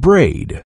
braid.